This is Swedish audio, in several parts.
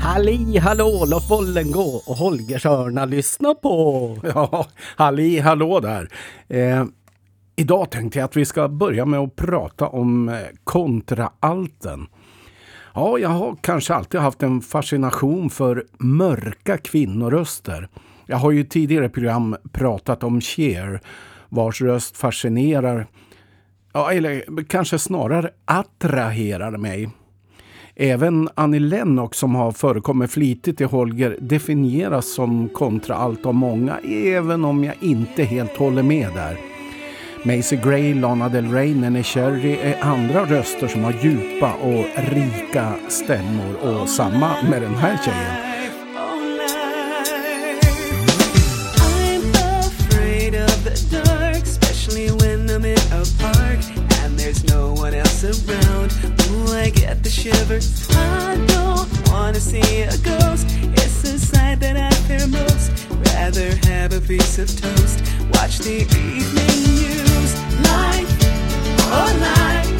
Halli hallå, låt bollen gå och Holgershörna lyssna på. Ja, halli hallå där. Eh, idag tänkte jag att vi ska börja med att prata om eh, kontraalten. Ja, jag har kanske alltid haft en fascination för mörka kvinnoröster. Jag har ju tidigare program pratat om Cher, vars röst fascinerar, ja, eller kanske snarare attraherar mig. Även Annie Lennox som har förekommit flitigt i Holger definieras som kontraalt av många, även om jag inte helt håller med där. Macy Gray, Lana Del Rey, Nene Cherry är andra röster som har djupa och rika stämmor och samma med den här tjejen. Around. I get the shivers. I don't wanna see a ghost. It's the sight that I fear most. Rather have a piece of toast. Watch the evening news. Life, oh life,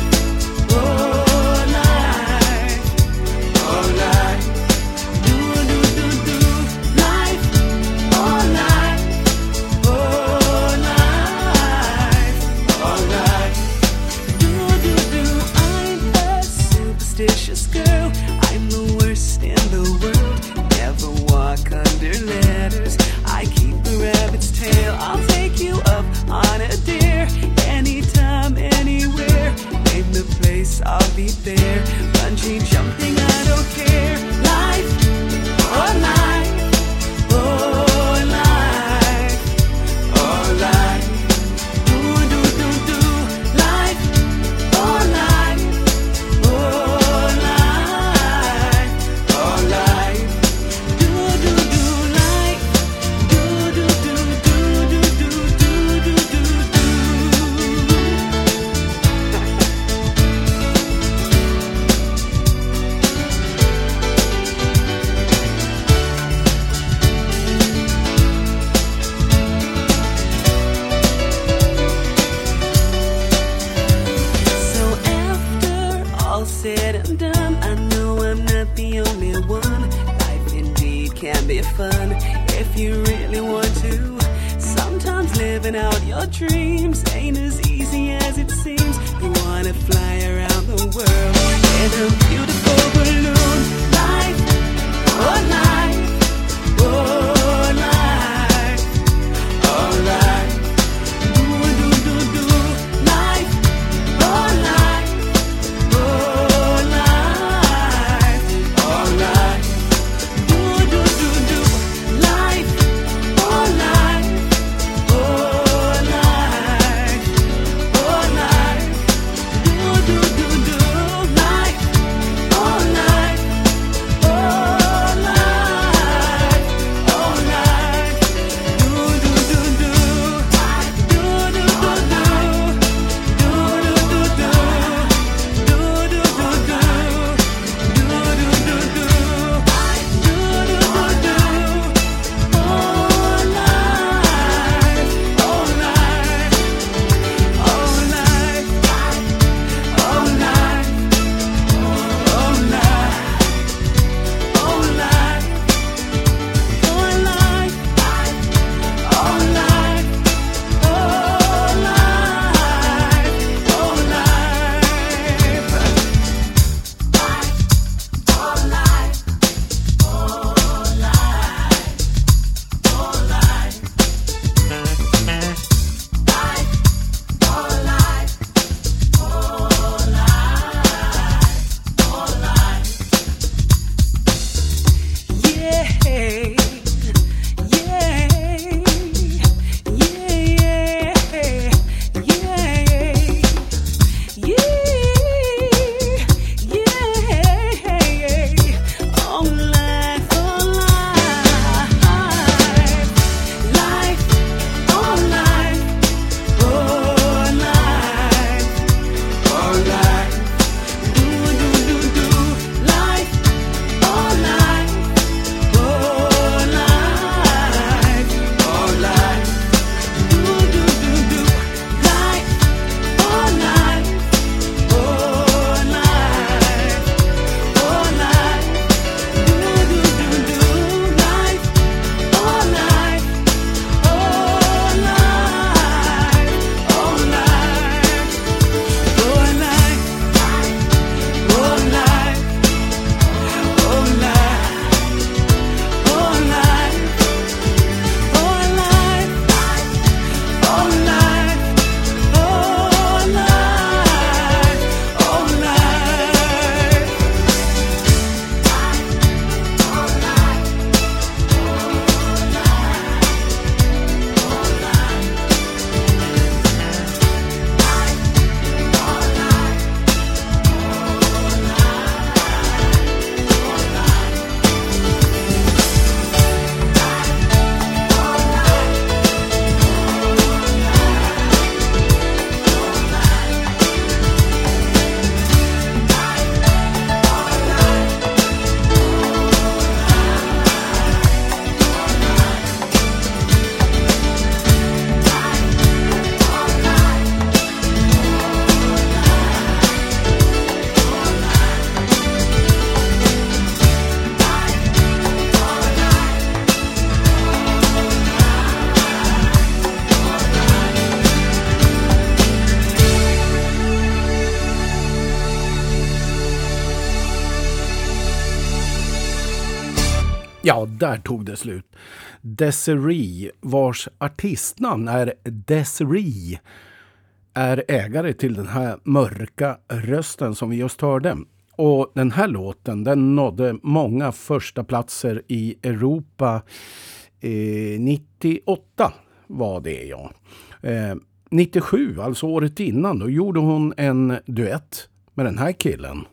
där tog det slut. Desiree, vars artistnamn är Desiree, är ägare till den här mörka rösten som vi just hörde. Och den här låten den nådde många första platser i Europa eh, 98 var det ja. Eh, 97, alltså året innan, då gjorde hon en duett med den här killen.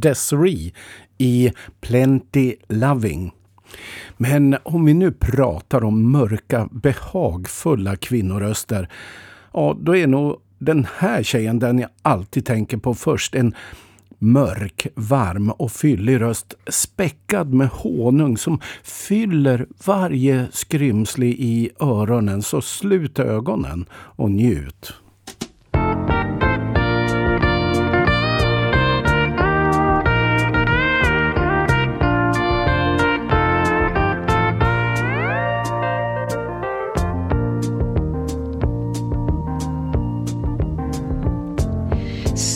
Desiree i Plenty Loving. Men om vi nu pratar om mörka, behagfulla kvinnoröster, ja, då är nog den här tjejen den jag alltid tänker på först. En mörk, varm och fyllig röst späckad med honung som fyller varje skrymsle i öronen. Så slut ögonen och njut.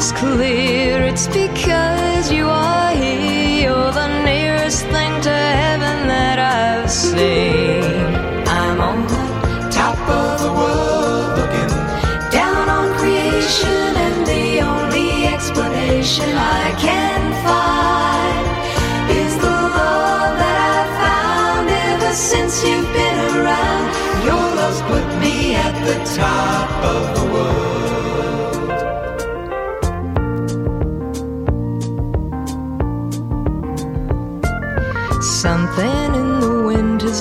Is clear it's because you are here. You're the nearest thing to heaven that I've seen. I'm on the top of the world looking down on creation, and the only explanation I can find is the love that I've found ever since you've been around. Your love's put me at the top of the world.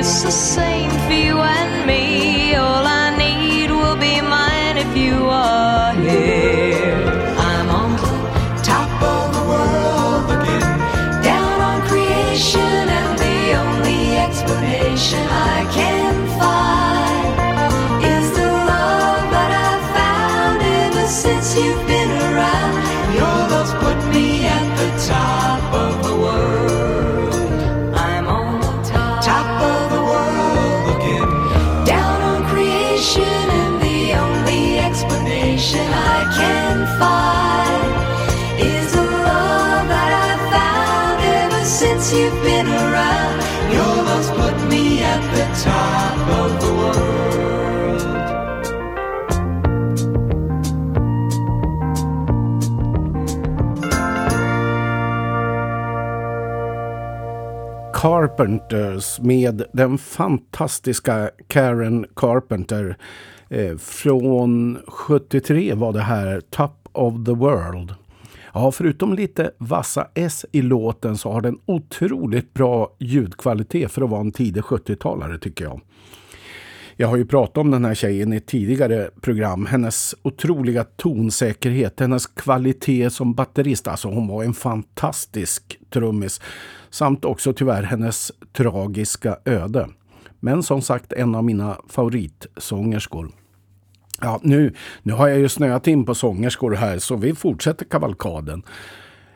just the same Carpenters med den fantastiska Karen Carpenter. Eh, från 73 var det här Top of the World. Ja, förutom lite vassa S i låten så har den otroligt bra ljudkvalitet för att vara en tidig 70-talare tycker jag. Jag har ju pratat om den här tjejen i tidigare program. Hennes otroliga tonsäkerhet, hennes kvalitet som batterist. Alltså hon var en fantastisk trummis. Samt också tyvärr hennes tragiska öde. Men som sagt en av mina favoritsångerskor. Ja, nu, nu har jag ju snöat in på sångerskor här så vi fortsätter kavalkaden.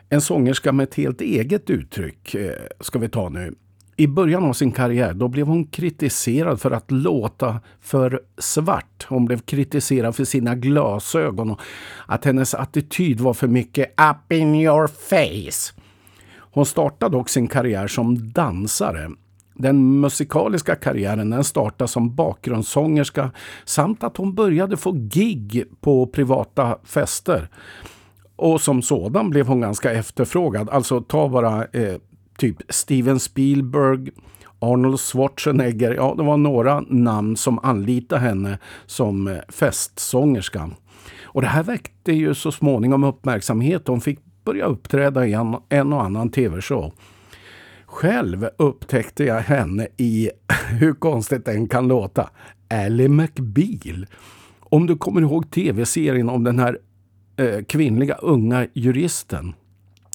En sångerska med ett helt eget uttryck eh, ska vi ta nu. I början av sin karriär då blev hon kritiserad för att låta för svart. Hon blev kritiserad för sina glasögon och att hennes attityd var för mycket up in your face. Hon startade dock sin karriär som dansare. Den musikaliska karriären den startade som bakgrundssångerska samt att hon började få gig på privata fester. Och som sådan blev hon ganska efterfrågad. Alltså ta bara eh, typ Steven Spielberg, Arnold Schwarzenegger. Ja, det var några namn som anlitade henne som eh, festsångerska. Och det här väckte ju så småningom uppmärksamhet. Hon fick börja uppträda i en, en och annan tv-show. Själv upptäckte jag henne i, hur konstigt den kan låta, Ally McBeal. Om du kommer ihåg tv-serien om den här eh, kvinnliga unga juristen.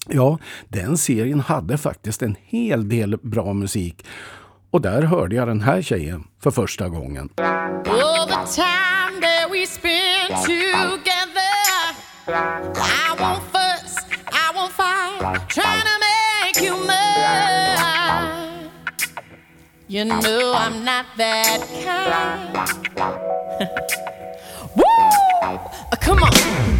Ja, den serien hade faktiskt en hel del bra musik. Och där hörde jag den här tjejen för första gången. All the time that we spend together. I won't trying to make you mine. You know I'm not that kind. Woo! Come on.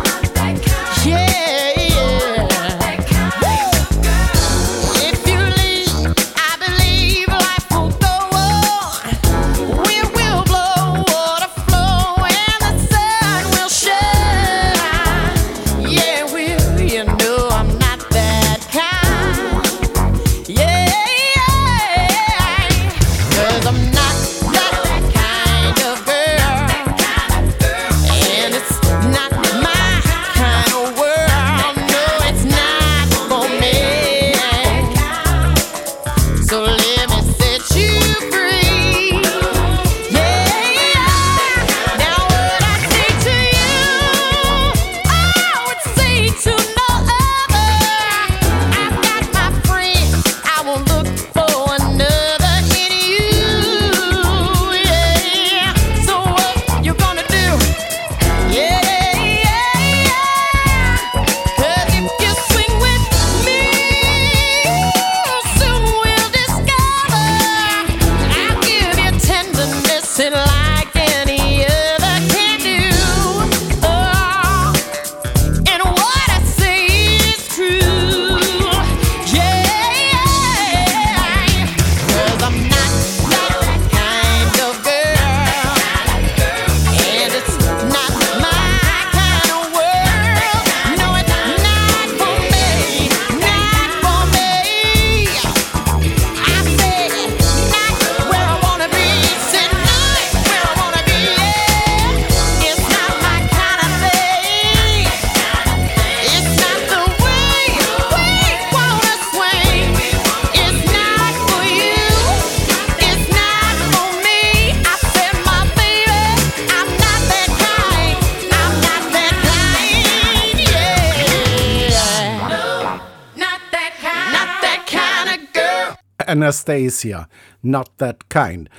Anastasia, Not That Kind.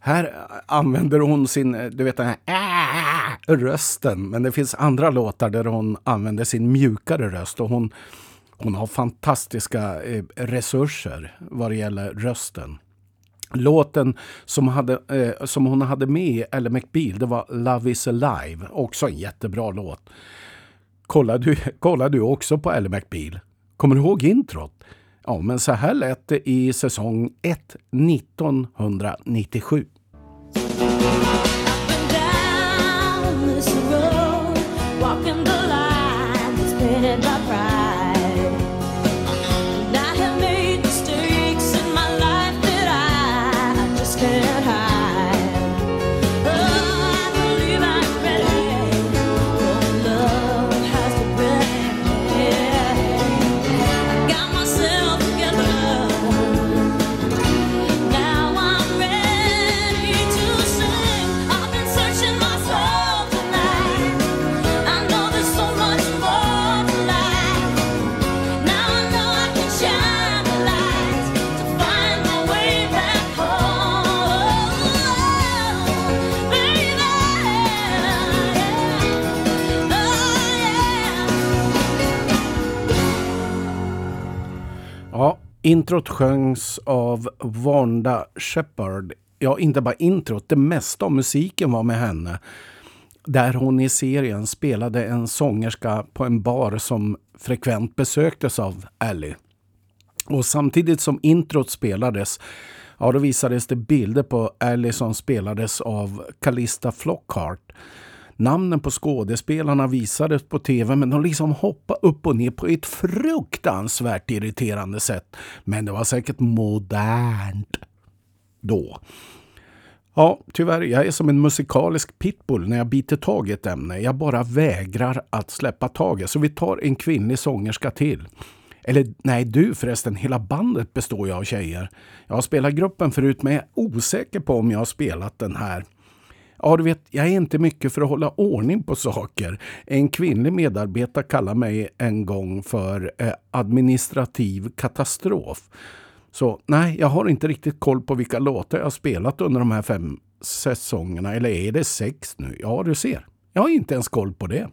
Här använder hon sin, du vet den här äh, rösten. Men det finns andra låtar där hon använder sin mjukare röst. Och hon, hon har fantastiska eh, resurser vad det gäller rösten. Låten som, hade, eh, som hon hade med i Elle McBeal, det var Love is alive. Också en jättebra låt. Kollar du, kollar du också på Elle McBeal? Kommer du ihåg introt? Ja, men så här lät det i säsong 1 1997. Introt sjöngs av Wanda Shepard. Ja, inte bara introt, det mesta av musiken var med henne. Där hon i serien spelade en sångerska på en bar som frekvent besöktes av Ellie. Och samtidigt som introt spelades, ja då visades det bilder på Ellie som spelades av Callista Flockhart. Namnen på skådespelarna visades på tv men de liksom hoppade upp och ner på ett fruktansvärt irriterande sätt. Men det var säkert modernt då. Ja, tyvärr, jag är som en musikalisk pitbull när jag biter tag i ett ämne. Jag bara vägrar att släppa taget. Så vi tar en kvinnlig sångerska till. Eller nej, du förresten, hela bandet består ju av tjejer. Jag har spelat gruppen förut men jag är osäker på om jag har spelat den här. Ja, du vet, jag är inte mycket för att hålla ordning på saker. En kvinnlig medarbetare kallade mig en gång för eh, administrativ katastrof. Så nej, jag har inte riktigt koll på vilka låtar jag har spelat under de här fem säsongerna. Eller är det sex nu? Ja, du ser. Jag har inte ens koll på det.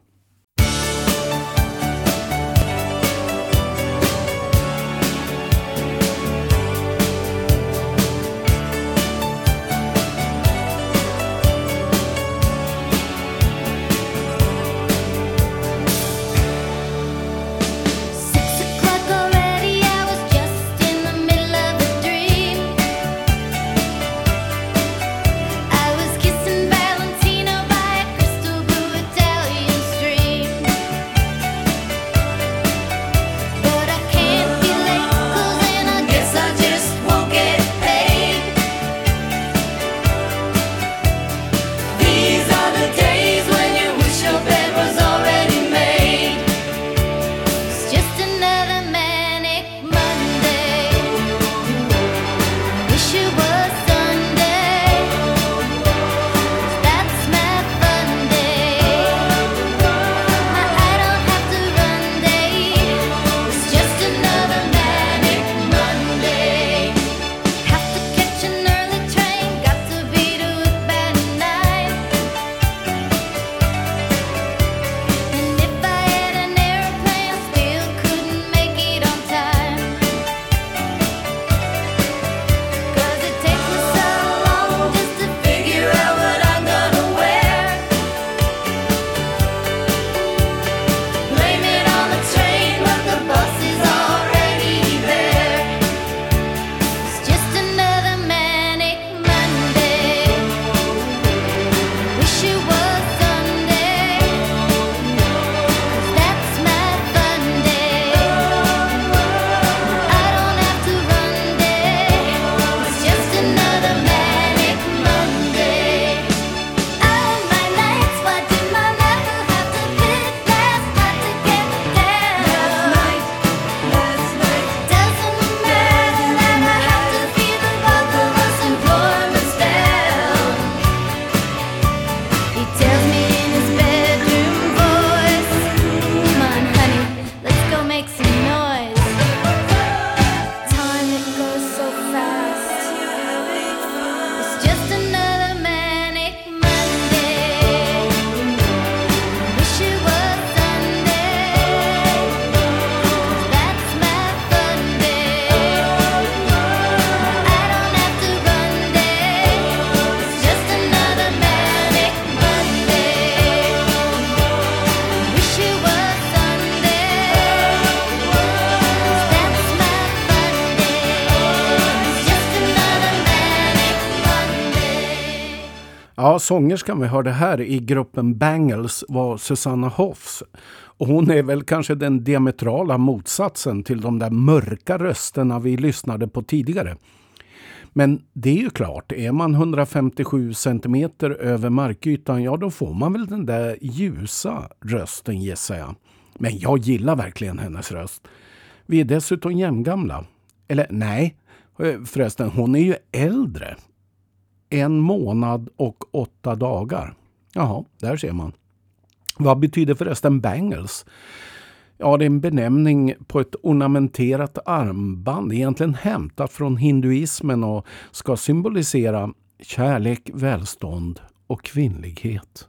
Sångerskan vi hörde här i gruppen Bangles var Susanna Hoffs. Och hon är väl kanske den diametrala motsatsen till de där mörka rösterna vi lyssnade på tidigare. Men det är ju klart, är man 157 centimeter över markytan, ja då får man väl den där ljusa rösten gissar jag. Men jag gillar verkligen hennes röst. Vi är dessutom jämngamla. Eller nej, eh, förresten, hon är ju äldre en månad och åtta dagar. Jaha, där ser man. Vad betyder förresten bangles? Ja, det är en benämning på ett ornamenterat armband, egentligen hämtat från hinduismen och ska symbolisera kärlek, välstånd och kvinnlighet.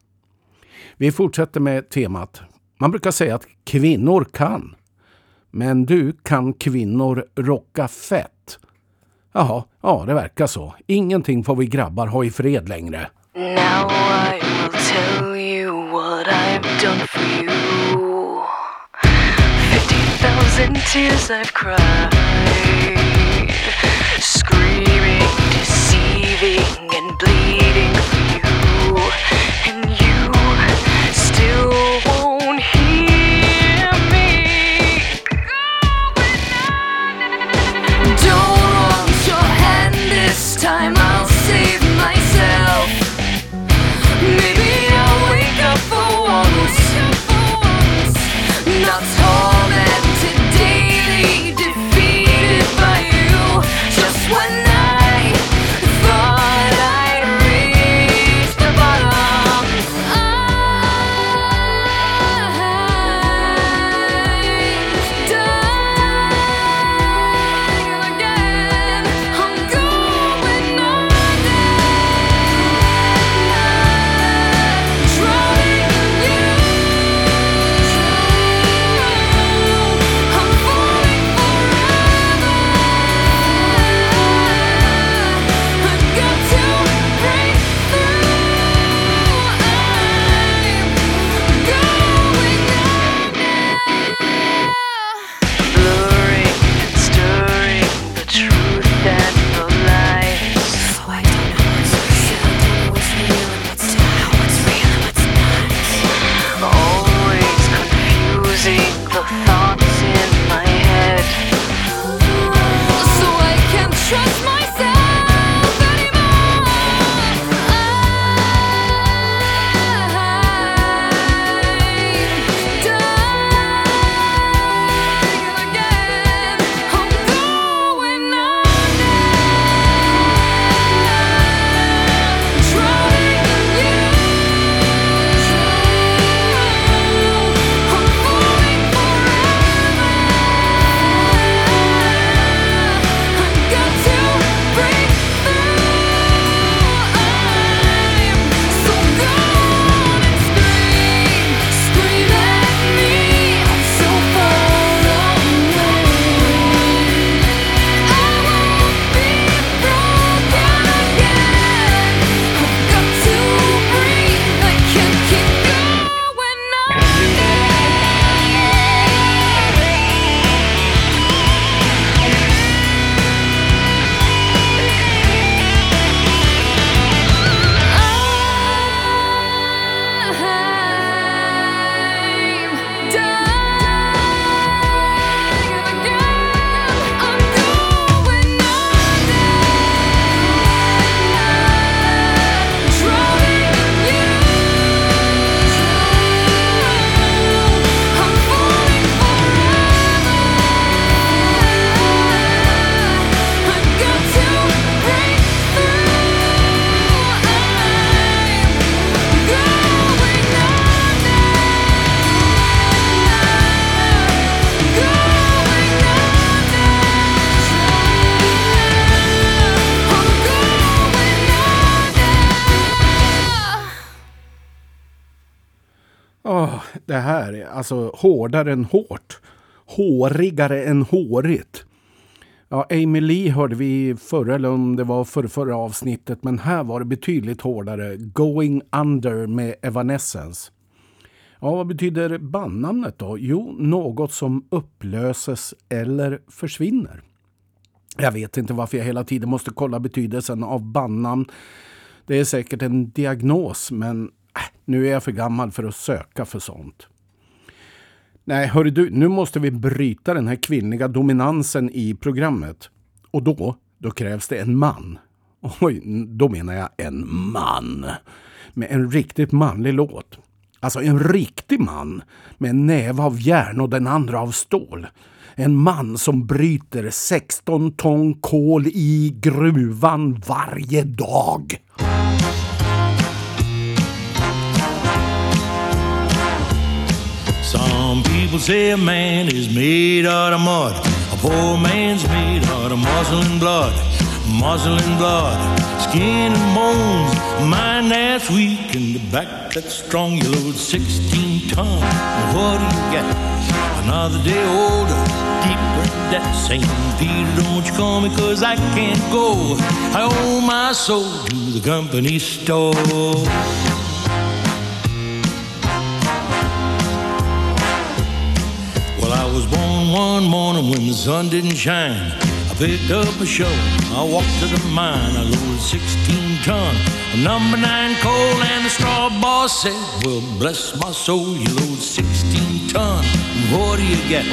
Vi fortsätter med temat. Man brukar säga att kvinnor kan. Men du, kan kvinnor rocka fett? Jaha, ja det verkar så. Ingenting får vi grabbar ha i fred längre. Now I will tell you what I've done for you. Fifty thousand tears I've cried, screaming, deceiving, and bleeding for you, and det här är alltså hårdare än hårt. Hårigare än hårigt. Ja, Amy Lee hörde vi förra, eller om det var för förra avsnittet, men här var det betydligt hårdare. Going Under med Evanescence. Ja, vad betyder bandnamnet då? Jo, något som upplöses eller försvinner. Jag vet inte varför jag hela tiden måste kolla betydelsen av bandnamn. Det är säkert en diagnos, men Äh, nu är jag för gammal för att söka för sånt. Nej, hörru du, nu måste vi bryta den här kvinnliga dominansen i programmet. Och då, då krävs det en man. Oj, då menar jag en man. Med en riktigt manlig låt. Alltså en riktig man med en näve av järn och den andra av stål. En man som bryter 16 ton kol i gruvan varje dag. People say a man is made out of mud. A poor man's made out of muscle and blood. muscle and blood, skin and bones, mind that's weak and the back that's strong. You load 16 tons, what do you get? Another day older, deeper in debt. Saying, Peter, don't you call me, cause I can't go. I owe my soul to the company store. Was born one morning when the sun didn't shine. I picked up a shovel, I walked to the mine. I loaded 16 ton, a number nine coal, and the straw boss said, Well, bless my soul, you load 16 ton. What do you get?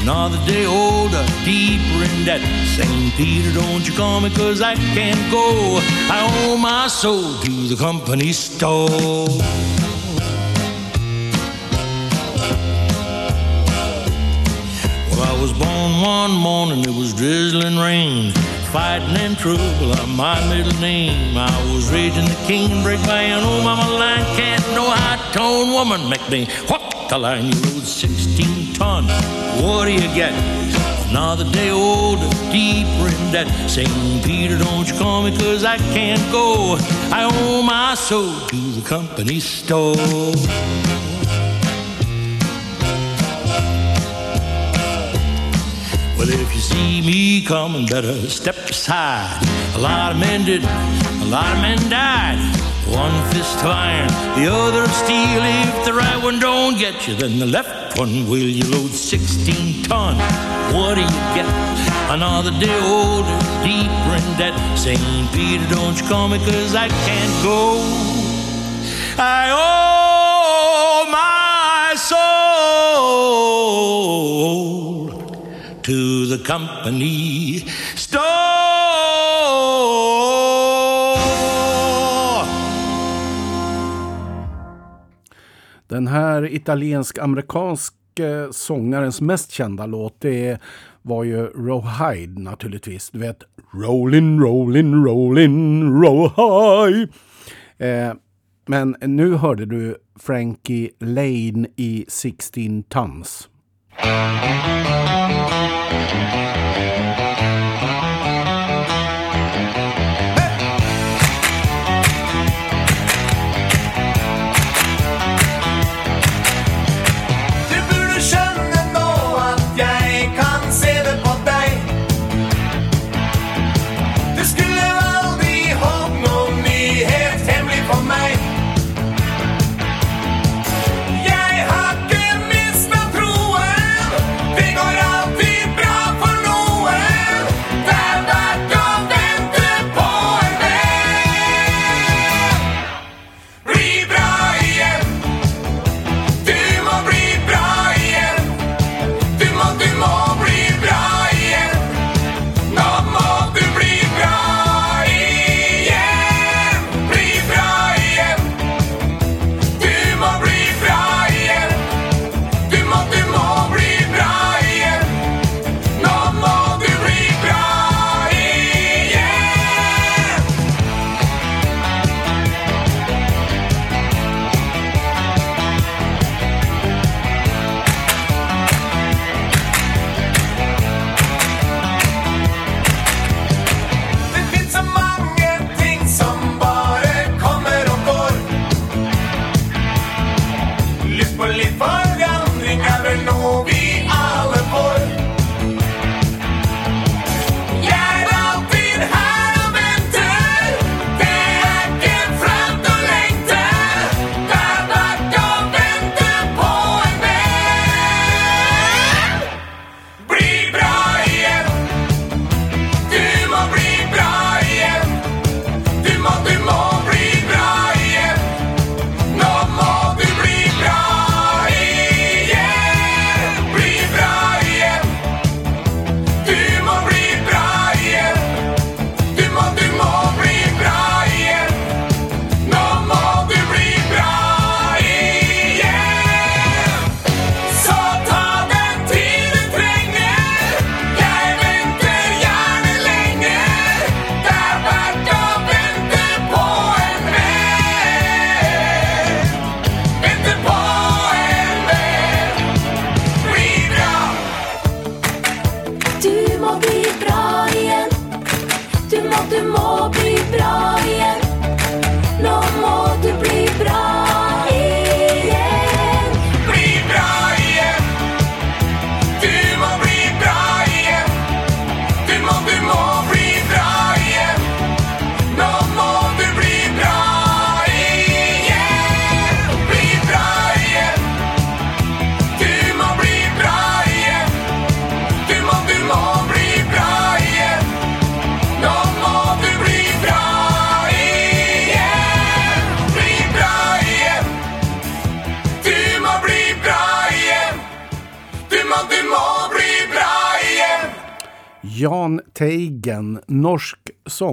Another day older, deeper in debt. St. Peter, don't you call me, cause I can't go. I owe my soul to the company store. Was born one morning, it was drizzling rain. Fighting and trouble are my middle name. I was raging the king, break by an old oh, mama line. Can't no high tone woman make me what the line. You rode 16 ton. What do you get? Another day older, deeper in debt. St. Peter, don't you call me, cause I can't go. I owe my soul to the company store. Well, if you see me coming, better step aside. A lot of men did, a lot of men died. One fist of iron, the other of steel. If the right one don't get you, then the left one will. You load 16 ton. What do you get? Another day older, deeper in debt. St. Peter, don't you call me, cause I can't go. I owe my the company store. Den här italiensk amerikansk sångarens mest kända låt det var ju Rowhide naturligtvis. Du vet, Rollin, rollin, rollin, Rawhide. Eh, men nu hörde du Frankie Lane i 16 Tons. Thank you.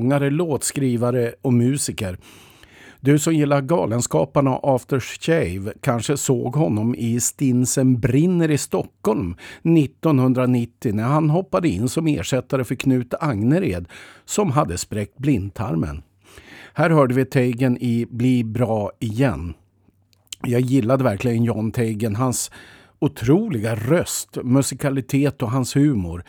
sångare, låtskrivare och musiker. Du som gillar Galenskaparna och Aftershave kanske såg honom i Stinsen brinner i Stockholm 1990 när han hoppade in som ersättare för Knut Agnered som hade spräckt blindtarmen. Här hörde vi Teigen i Bli bra igen. Jag gillade verkligen John Teigen, hans otroliga röst, musikalitet och hans humor.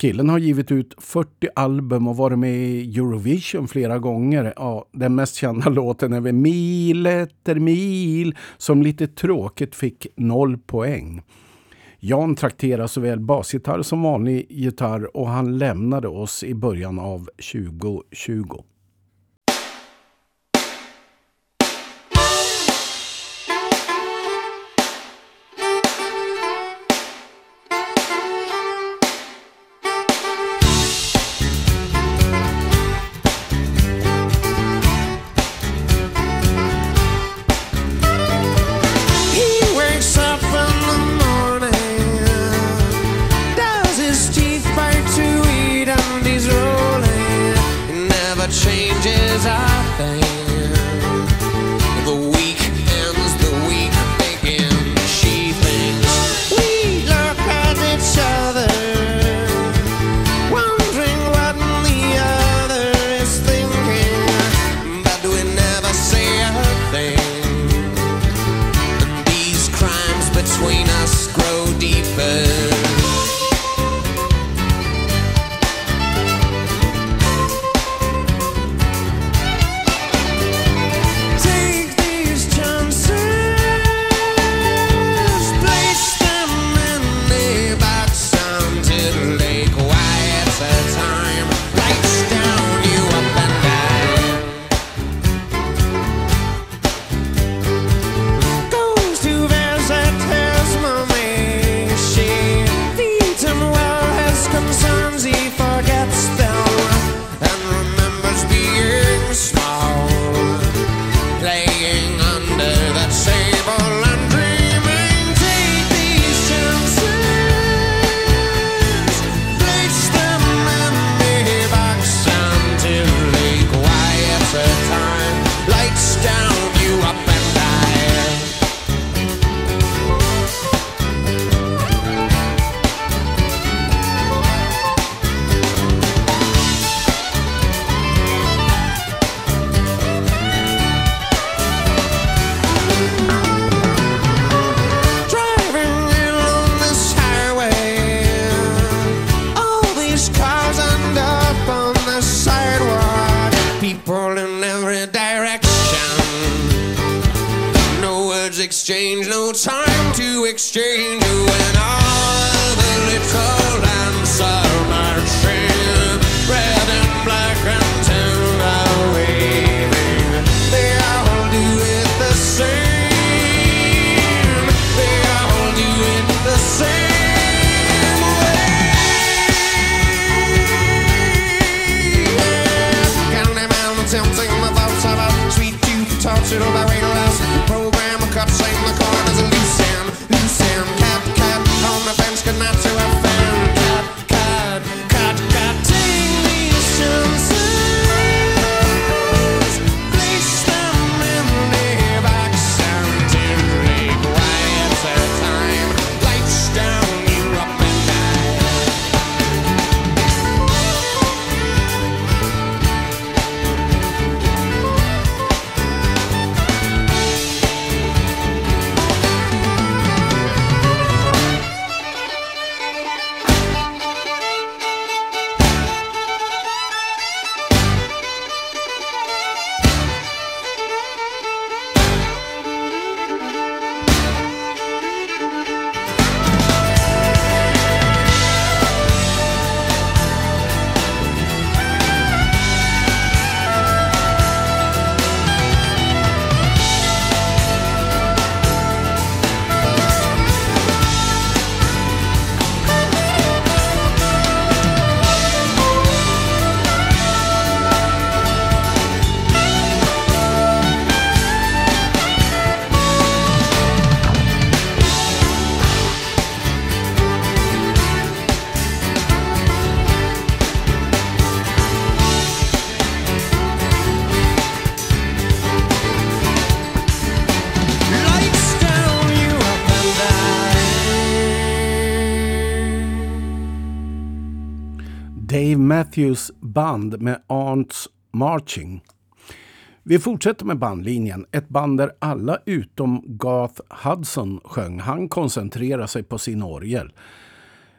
Killen har givit ut 40 album och varit med i Eurovision flera gånger. Ja, den mest kända låten är väl Mil efter mil som lite tråkigt fick noll poäng. Jan trakterar såväl basgitarr som vanlig gitarr och han lämnade oss i början av 2020. Matthews band med Arnts Marching. Vi fortsätter med bandlinjen. Ett band där alla utom Garth Hudson sjöng. Han koncentrerade sig på sin orgel.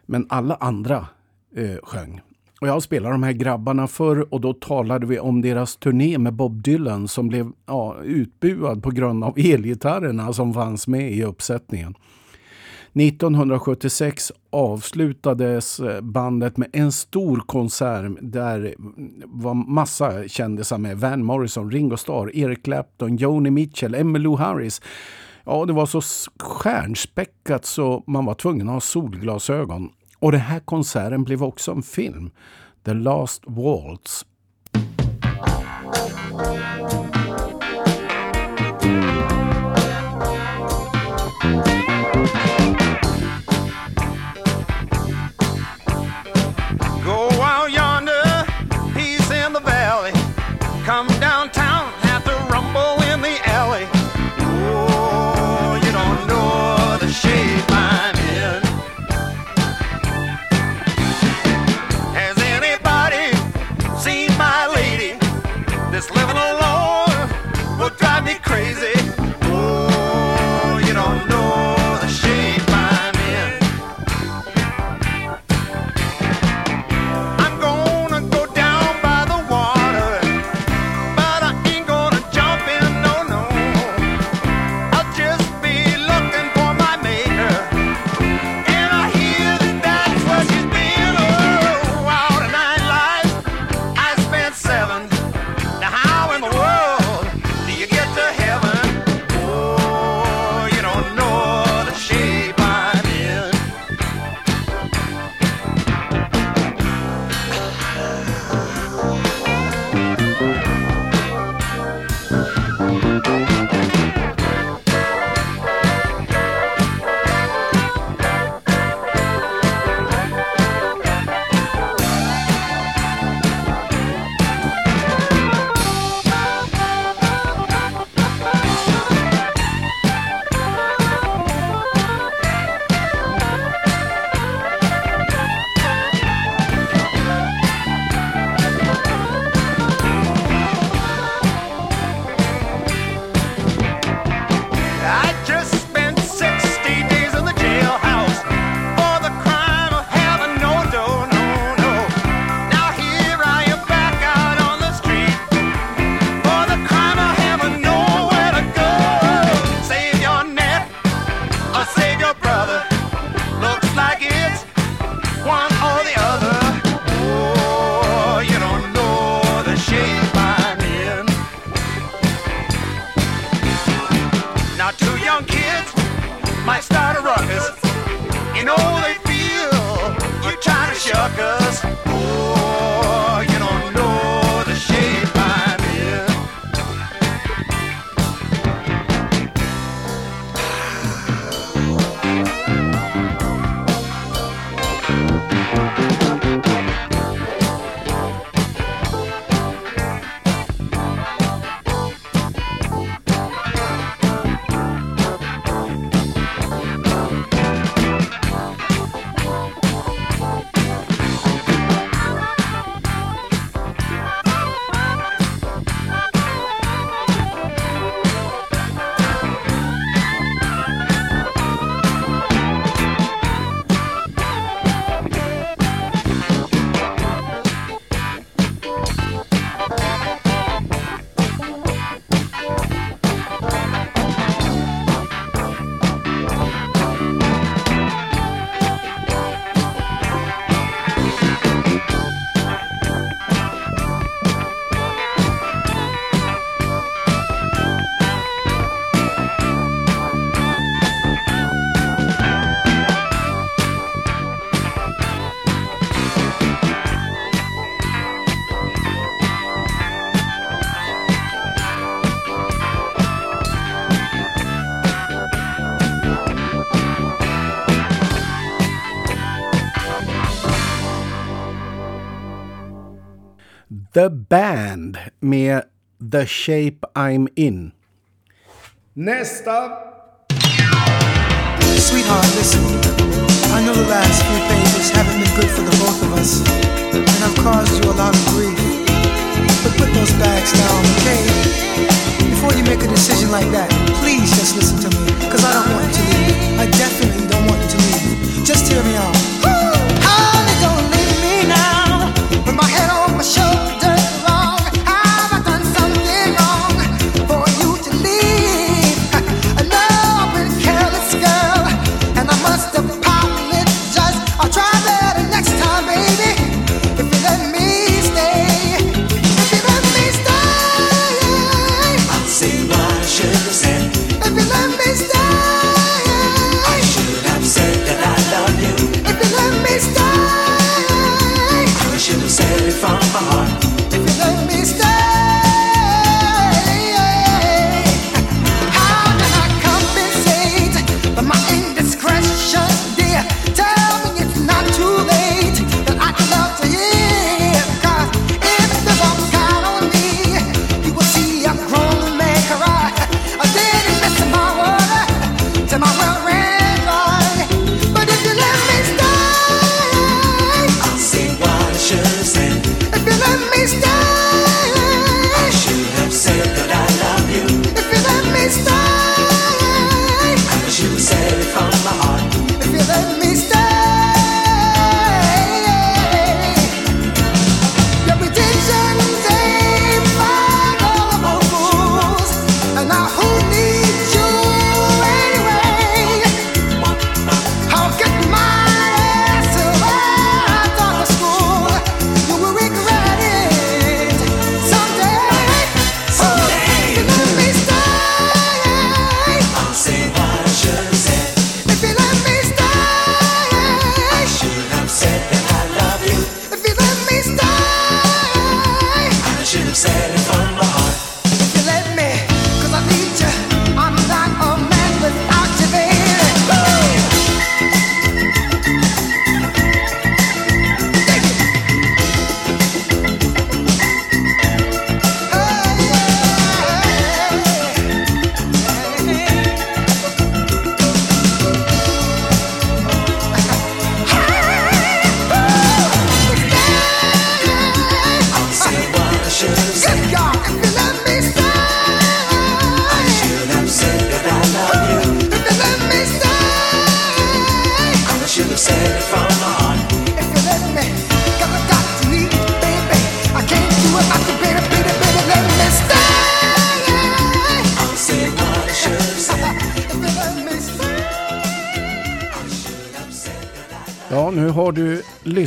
Men alla andra eh, sjöng. Och jag spelade de här grabbarna förr och då talade vi om deras turné med Bob Dylan som blev ja, utbuad på grund av elgitarrerna som fanns med i uppsättningen. 1976 avslutades eh, bandet med en stor konsert där var massa kändisar med. Van Morrison, Ringo Starr, Eric Clapton, Joni Mitchell, Emmylou Harris. Ja, det var så stjärnspäckat så man var tvungen att ha solglasögon. Och den här konserten blev också en film. The Last Waltz. Band med The Shape I'm In. Nästa! Sweetheart, listen. I know the last few pages haven't been good for the both of us, and I've caused you a lot of grief. But put those bags down, okay? Before you make a decision like that, please just listen to me, because I don't want you to leave. I definitely don't want you to leave. Just hear me out. Honey, don't leave me now, with my head on my shoulder.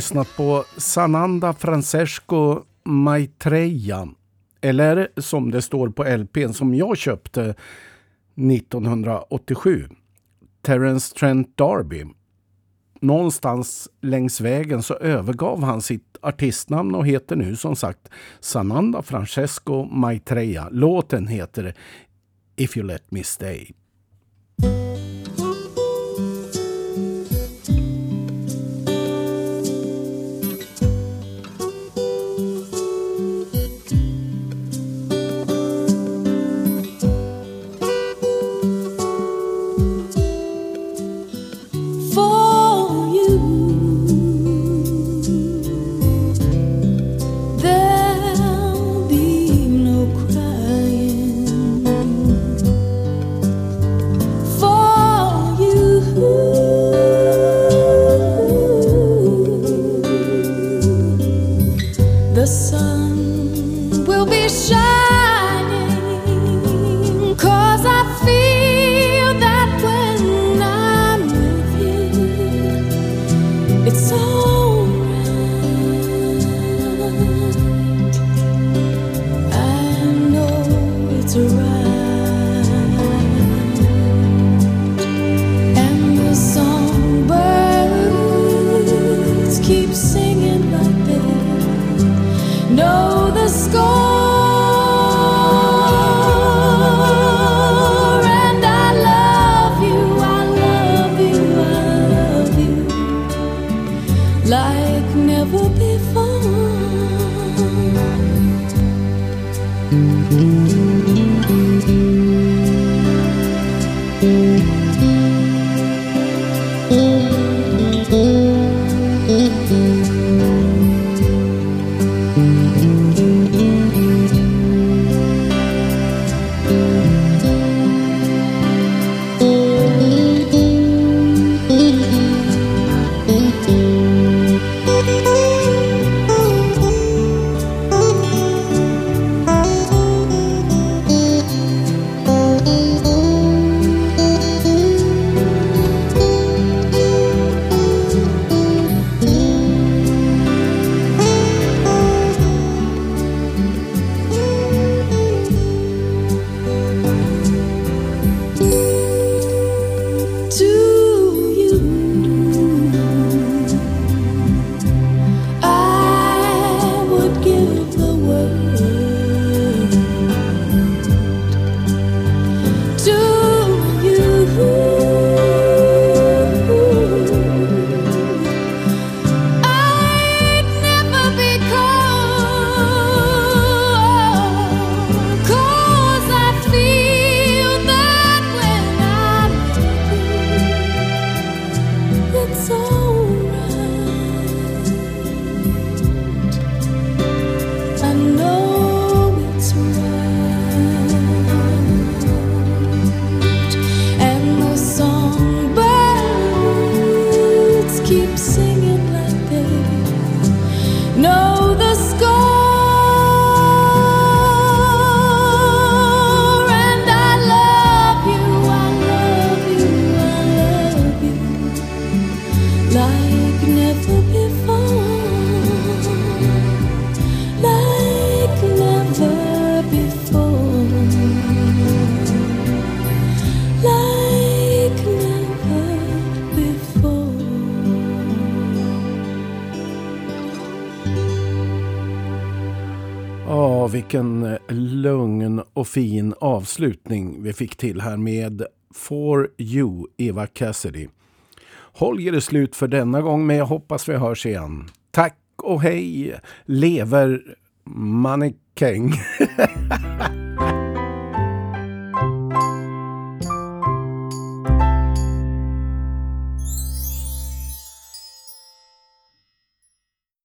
lyssnat på Sananda Francesco Maitreya. Eller som det står på LPn som jag köpte 1987. Terence Trent D'Arby. Någonstans längs vägen så övergav han sitt artistnamn och heter nu som sagt Sananda Francesco Maitreya. Låten heter If you let me stay. the sun will be shining. Avslutning vi fick till här med For You, Eva Cassidy. Holger är slut för denna gång, men jag hoppas vi hörs igen. Tack och hej! Lever mannekäng.